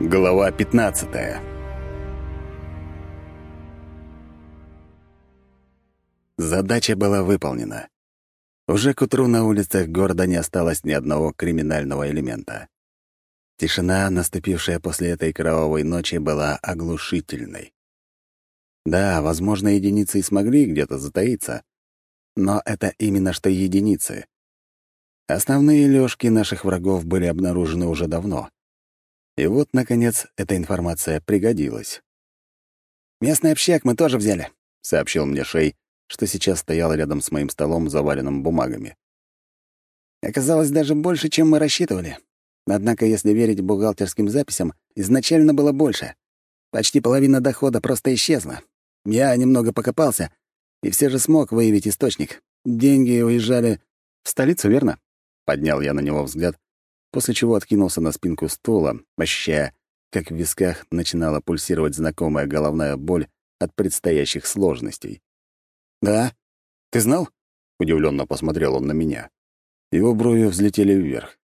Глава 15 Задача была выполнена. Уже к утру на улицах города не осталось ни одного криминального элемента. Тишина, наступившая после этой кровавой ночи, была оглушительной. Да, возможно, единицы и смогли где-то затаиться, но это именно что единицы. Основные лёжки наших врагов были обнаружены уже давно. И вот, наконец, эта информация пригодилась. «Местный общак мы тоже взяли», — сообщил мне Шей, что сейчас стоял рядом с моим столом, заваленным бумагами. «Оказалось даже больше, чем мы рассчитывали. Однако, если верить бухгалтерским записям, изначально было больше. Почти половина дохода просто исчезла. Я немного покопался, и все же смог выявить источник. Деньги уезжали в столицу, верно?» Поднял я на него взгляд после чего откинулся на спинку стула, ощущая, как в висках начинала пульсировать знакомая головная боль от предстоящих сложностей. «Да? Ты знал?» — удивленно посмотрел он на меня. Его брови взлетели вверх.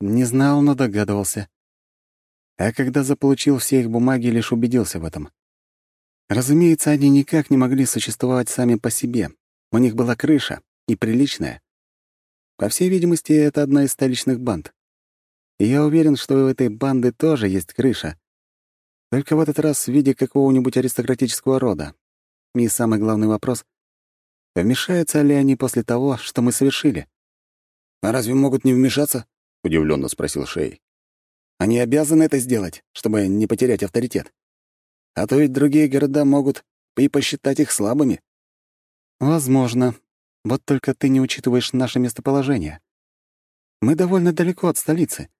«Не знал, но догадывался. А когда заполучил все их бумаги, лишь убедился в этом. Разумеется, они никак не могли существовать сами по себе. У них была крыша, и приличная. По всей видимости, это одна из столичных банд. И я уверен, что у этой банды тоже есть крыша. Только в этот раз в виде какого-нибудь аристократического рода. И самый главный вопрос — вмешаются ли они после того, что мы совершили? «А разве могут не вмешаться?» — удивленно спросил Шей. «Они обязаны это сделать, чтобы не потерять авторитет. А то ведь другие города могут и посчитать их слабыми». «Возможно. Вот только ты не учитываешь наше местоположение. Мы довольно далеко от столицы.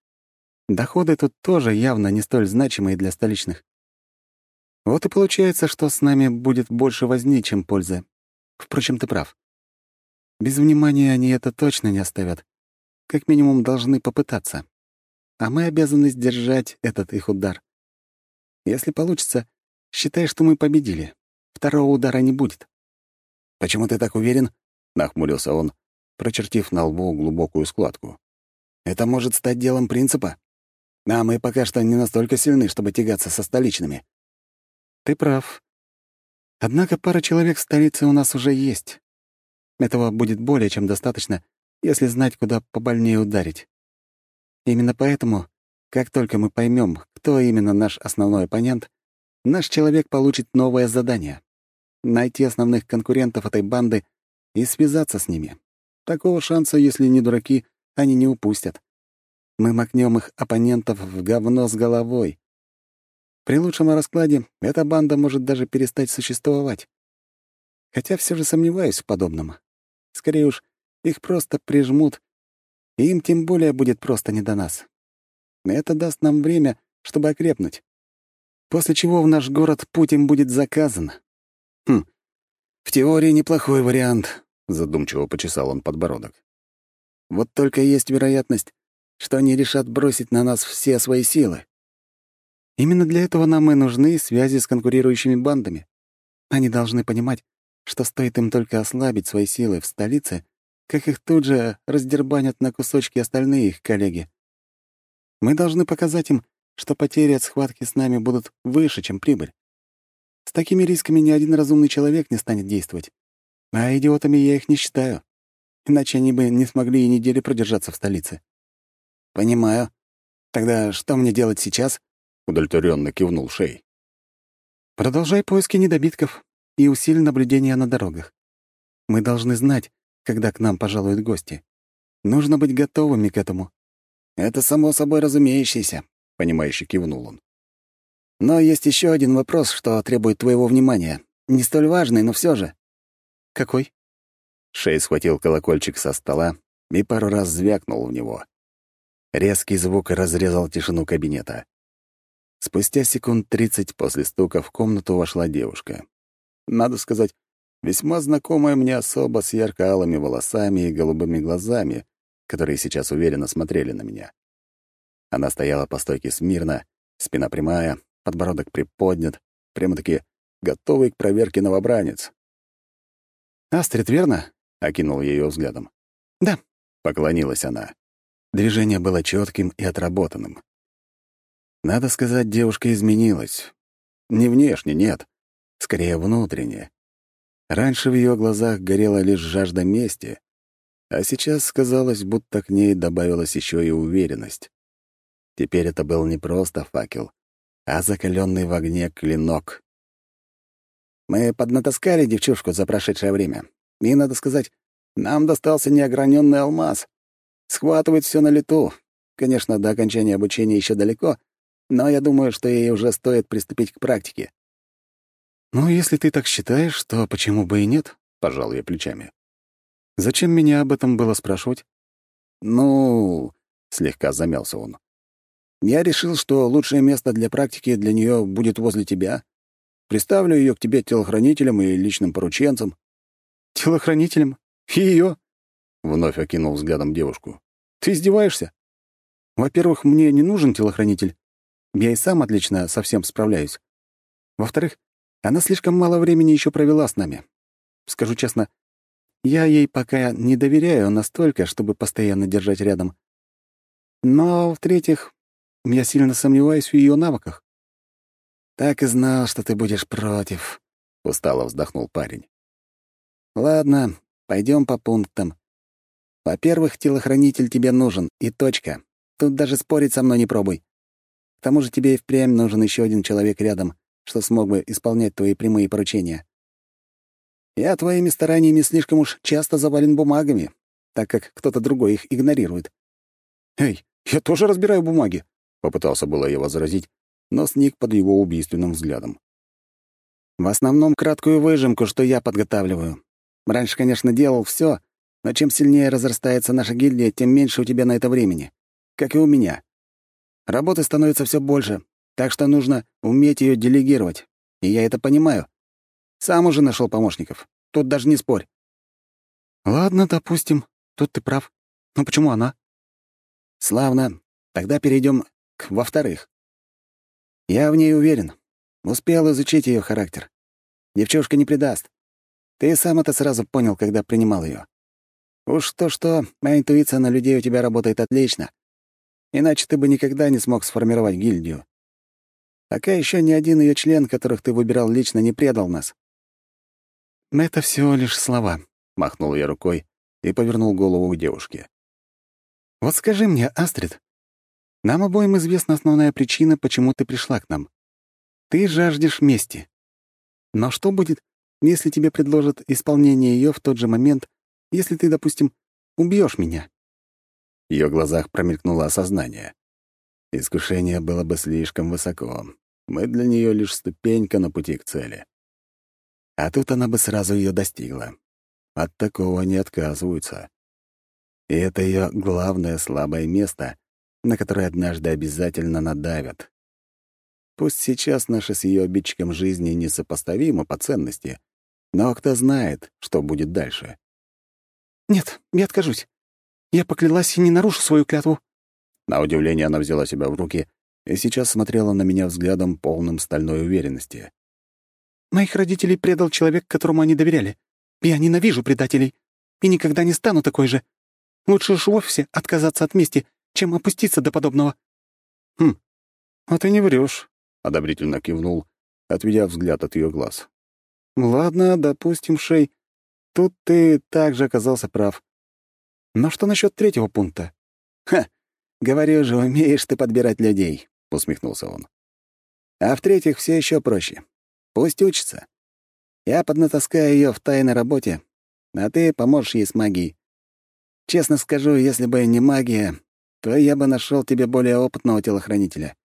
Доходы тут тоже явно не столь значимые для столичных. Вот и получается, что с нами будет больше возни, чем пользы. Впрочем, ты прав. Без внимания они это точно не оставят. Как минимум, должны попытаться. А мы обязаны сдержать этот их удар. Если получится, считай, что мы победили. Второго удара не будет. «Почему ты так уверен?» — нахмурился он, прочертив на лбу глубокую складку. «Это может стать делом принципа?» А мы пока что не настолько сильны, чтобы тягаться со столичными. Ты прав. Однако пара человек в столице у нас уже есть. Этого будет более чем достаточно, если знать, куда побольнее ударить. Именно поэтому, как только мы поймем, кто именно наш основной оппонент, наш человек получит новое задание — найти основных конкурентов этой банды и связаться с ними. Такого шанса, если не дураки, они не упустят. Мы макнем их оппонентов в говно с головой. При лучшем раскладе эта банда может даже перестать существовать. Хотя все же сомневаюсь в подобном. Скорее уж, их просто прижмут, и им тем более будет просто не до нас. Это даст нам время, чтобы окрепнуть. После чего в наш город путь им будет заказан. Хм, в теории неплохой вариант, — задумчиво почесал он подбородок. Вот только есть вероятность, что они решат бросить на нас все свои силы. Именно для этого нам и нужны связи с конкурирующими бандами. Они должны понимать, что стоит им только ослабить свои силы в столице, как их тут же раздербанят на кусочки остальные их коллеги. Мы должны показать им, что потери от схватки с нами будут выше, чем прибыль. С такими рисками ни один разумный человек не станет действовать. А идиотами я их не считаю. Иначе они бы не смогли и недели продержаться в столице. «Понимаю. Тогда что мне делать сейчас?» — удовлетворенно кивнул Шей. «Продолжай поиски недобитков и усиль наблюдение на дорогах. Мы должны знать, когда к нам пожалуют гости. Нужно быть готовыми к этому». «Это само собой разумеющееся», — понимающе кивнул он. «Но есть еще один вопрос, что требует твоего внимания. Не столь важный, но все же». «Какой?» Шей схватил колокольчик со стола и пару раз звякнул в него. Резкий звук разрезал тишину кабинета. Спустя секунд тридцать после стука в комнату вошла девушка. Надо сказать, весьма знакомая мне особа с ярко-алыми волосами и голубыми глазами, которые сейчас уверенно смотрели на меня. Она стояла по стойке смирно, спина прямая, подбородок приподнят, прямо-таки готовый к проверке новобранец. «Астрид, верно?» — окинул ее взглядом. «Да», — поклонилась она. Движение было четким и отработанным. Надо сказать, девушка изменилась. Не внешне, нет. Скорее, внутренне. Раньше в ее глазах горела лишь жажда мести, а сейчас сказалось, будто к ней добавилась еще и уверенность. Теперь это был не просто факел, а закаленный в огне клинок. Мы поднатаскали девчушку за прошедшее время. И, надо сказать, нам достался неограненный алмаз. Схватывает все на лету. Конечно, до окончания обучения еще далеко, но я думаю, что ей уже стоит приступить к практике. «Ну, если ты так считаешь, то почему бы и нет?» — пожал я плечами. «Зачем меня об этом было спрашивать?» «Ну...» — слегка замялся он. «Я решил, что лучшее место для практики для нее будет возле тебя. Приставлю ее к тебе телохранителем и личным порученцем». «Телохранителем? Ее? Вновь окинул взглядом девушку. «Ты издеваешься? Во-первых, мне не нужен телохранитель. Я и сам отлично со всем справляюсь. Во-вторых, она слишком мало времени еще провела с нами. Скажу честно, я ей пока не доверяю настолько, чтобы постоянно держать рядом. Но, в-третьих, я сильно сомневаюсь в ее навыках. «Так и знал, что ты будешь против», — устало вздохнул парень. «Ладно, пойдем по пунктам. Во-первых, телохранитель тебе нужен, и точка. Тут даже спорить со мной не пробуй. К тому же тебе и впрямь нужен еще один человек рядом, что смог бы исполнять твои прямые поручения. Я твоими стараниями слишком уж часто завален бумагами, так как кто-то другой их игнорирует. «Эй, я тоже разбираю бумаги», — попытался было я возразить, но сник под его убийственным взглядом. В основном краткую выжимку, что я подготавливаю. Раньше, конечно, делал все, но чем сильнее разрастается наша гильдия, тем меньше у тебя на это времени. Как и у меня. Работы становится все больше, так что нужно уметь ее делегировать. И я это понимаю. Сам уже нашел помощников. Тут даже не спорь. Ладно, допустим. Тут ты прав. Но почему она? Славно. Тогда перейдем к во-вторых. Я в ней уверен. Успел изучить ее характер. Девчушка не предаст. Ты сам это сразу понял, когда принимал ее. Уж то-что, моя интуиция на людей у тебя работает отлично. Иначе ты бы никогда не смог сформировать гильдию. Пока еще ни один ее член, которых ты выбирал лично, не предал нас. «Это всего лишь слова», — махнул я рукой и повернул голову к девушке. «Вот скажи мне, Астрид, нам обоим известна основная причина, почему ты пришла к нам. Ты жаждешь мести. Но что будет, если тебе предложат исполнение ее в тот же момент, если ты, допустим, убьешь меня?» В ее глазах промелькнуло осознание. Искушение было бы слишком высоко. Мы для нее лишь ступенька на пути к цели. А тут она бы сразу ее достигла. От такого не отказываются. И это ее главное слабое место, на которое однажды обязательно надавят. Пусть сейчас наши с ее обидчиком жизни несопоставимы по ценности, но кто знает, что будет дальше. «Нет, я откажусь. Я поклялась и не нарушу свою клятву». На удивление она взяла себя в руки и сейчас смотрела на меня взглядом, полным стальной уверенности. «Моих родителей предал человек, которому они доверяли. Я ненавижу предателей и никогда не стану такой же. Лучше уж вовсе отказаться от мести, чем опуститься до подобного». «Хм, а ты не врешь, одобрительно кивнул, отведя взгляд от ее глаз. «Ладно, допустим, Шей, тут ты также оказался прав. Но что насчет третьего пункта?» «Ха, говорю же, умеешь ты подбирать людей», — усмехнулся он. «А в-третьих, все еще проще. Пусть учится. Я поднатаскаю ее в тайной работе, а ты поможешь ей с магией. Честно скажу, если бы не магия, то я бы нашел тебе более опытного телохранителя.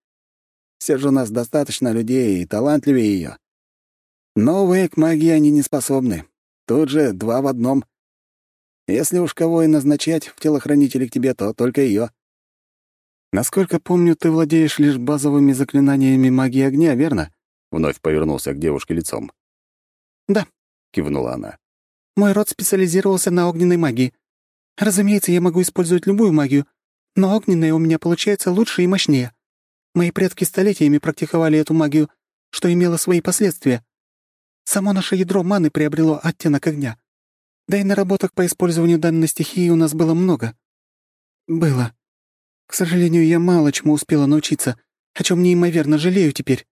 Все же у нас достаточно людей и талантливее ее. Но, увы, к магии они не способны. Тут же два в одном. Если уж кого и назначать в телохранителе к тебе, то только ее. «Насколько помню, ты владеешь лишь базовыми заклинаниями магии огня, верно?» Вновь повернулся к девушке лицом. «Да», — кивнула она. «Мой род специализировался на огненной магии. Разумеется, я могу использовать любую магию, но огненная у меня получается лучше и мощнее. Мои предки столетиями практиковали эту магию, что имело свои последствия. Само наше ядро маны приобрело оттенок огня. Да и наработок по использованию данной стихии у нас было много. Было. К сожалению, я мало чему успела научиться, о чем неимоверно жалею теперь».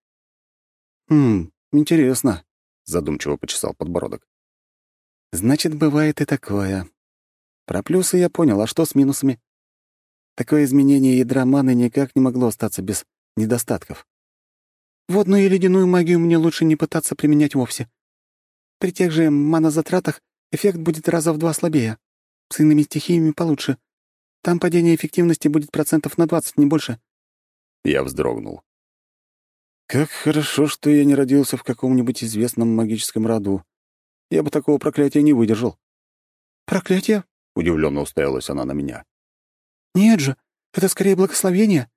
«Хм, интересно», — задумчиво почесал подбородок. «Значит, бывает и такое. Про плюсы я понял, а что с минусами? Такое изменение ядра маны никак не могло остаться без недостатков. Водную и ледяную магию мне лучше не пытаться применять вовсе. При тех же манозатратах эффект будет раза в два слабее. С иными стихиями получше. Там падение эффективности будет процентов на 20, не больше. Я вздрогнул. Как хорошо, что я не родился в каком-нибудь известном магическом роду. Я бы такого проклятия не выдержал. «Проклятие?» — удивленно уставилась она на меня. «Нет же, это скорее благословение.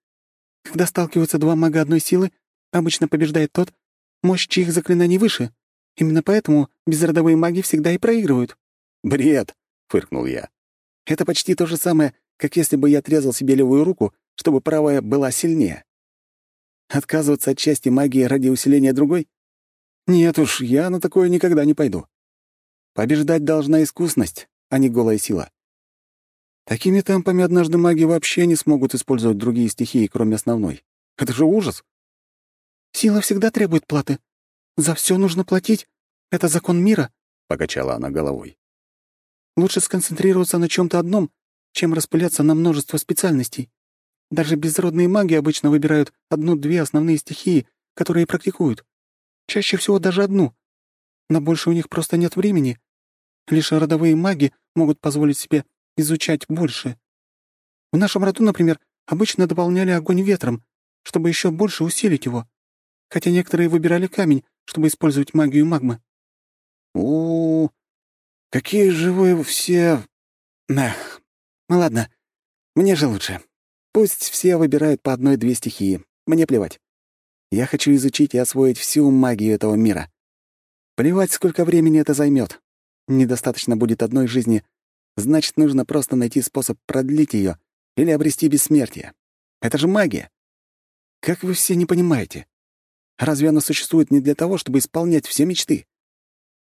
Когда сталкиваются два мага одной силы, обычно побеждает тот, мощь чьих заклинаний выше. Именно поэтому безродовые маги всегда и проигрывают». «Бред!» — фыркнул я. «Это почти то же самое, как если бы я отрезал себе левую руку, чтобы правая была сильнее. Отказываться от части магии ради усиления другой? Нет уж, я на такое никогда не пойду. Побеждать должна искусность, а не голая сила. Такими темпами однажды маги вообще не смогут использовать другие стихии, кроме основной. Это же ужас. Сила всегда требует платы. За все нужно платить. Это закон мира, — покачала она головой. Лучше сконцентрироваться на чем то одном, чем распыляться на множество специальностей. Даже безродные маги обычно выбирают одну-две основные стихии, которые практикуют. Чаще всего даже одну. На больше у них просто нет времени. Лишь родовые маги могут позволить себе изучать больше. В нашем роду, например, обычно дополняли огонь ветром, чтобы еще больше усилить его. Хотя некоторые выбирали камень, чтобы использовать магию магмы. У, -у, какие же вы все... Эх, ну ладно, мне же лучше. Пусть все выбирают по одной-две стихии. Мне плевать. Я хочу изучить и освоить всю магию этого мира. Плевать, сколько времени это займет. Недостаточно будет одной жизни, значит, нужно просто найти способ продлить ее или обрести бессмертие. Это же магия. Как вы все не понимаете? Разве она существует не для того, чтобы исполнять все мечты?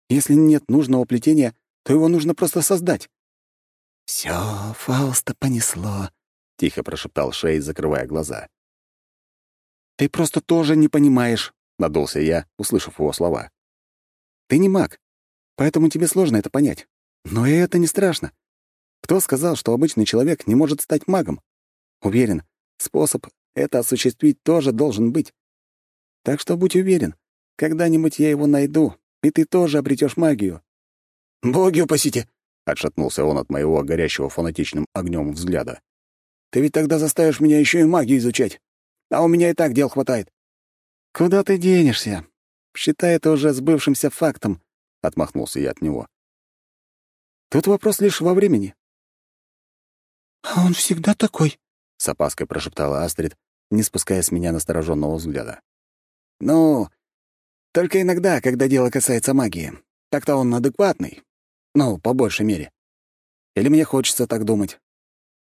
Если нет нужного плетения, то его нужно просто создать. Все, Фауста понесло», — тихо прошептал Шей, закрывая глаза. «Ты просто тоже не понимаешь», — надулся я, услышав его слова. «Ты не маг, поэтому тебе сложно это понять. Но и это не страшно. Кто сказал, что обычный человек не может стать магом? Уверен, способ это осуществить тоже должен быть. Так что будь уверен, когда-нибудь я его найду, и ты тоже обретешь магию». «Боги упасите!» — отшатнулся он от моего горящего фанатичным огнем взгляда. «Ты ведь тогда заставишь меня еще и магию изучать, а у меня и так дел хватает». «Куда ты денешься? Считай это уже сбывшимся фактом», — отмахнулся я от него. «Тут вопрос лишь во времени». «А он всегда такой?» — с опаской прошептала Астрид, не спуская с меня настороженного взгляда. «Ну, только иногда, когда дело касается магии. Так-то он адекватный. Ну, по большей мере. Или мне хочется так думать.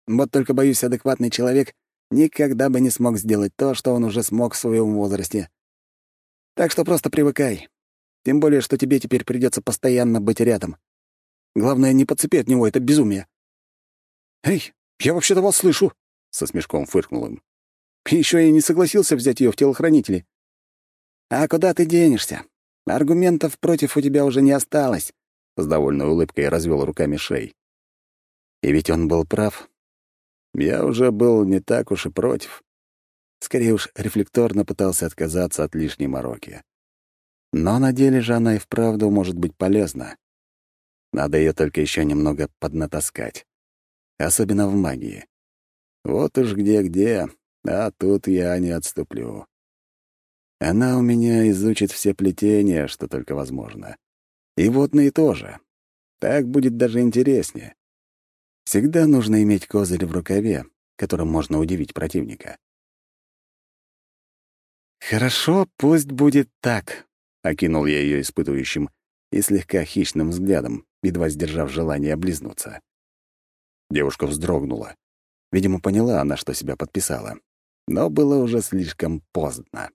Вот только, боюсь, адекватный человек никогда бы не смог сделать то, что он уже смог в своем возрасте. Так что просто привыкай. Тем более, что тебе теперь придется постоянно быть рядом. Главное, не подцепи от него это безумие. «Эй, я вообще-то вас слышу!» — со смешком фыркнул им. Еще и не согласился взять ее в телохранители. «А куда ты денешься? Аргументов против у тебя уже не осталось», — с довольной улыбкой развел руками Шей. И ведь он был прав. Я уже был не так уж и против. Скорее уж, рефлекторно пытался отказаться от лишней мороки. Но на деле же она и вправду может быть полезна. Надо ее только еще немного поднатаскать. Особенно в магии. Вот уж где-где, а тут я не отступлю. Она у меня изучит все плетения, что только возможно. И водные тоже. Так будет даже интереснее. Всегда нужно иметь козырь в рукаве, которым можно удивить противника. «Хорошо, пусть будет так», — окинул я ее испытывающим и слегка хищным взглядом, едва сдержав желание облизнуться. Девушка вздрогнула. Видимо, поняла она, что себя подписала. Но было уже слишком поздно.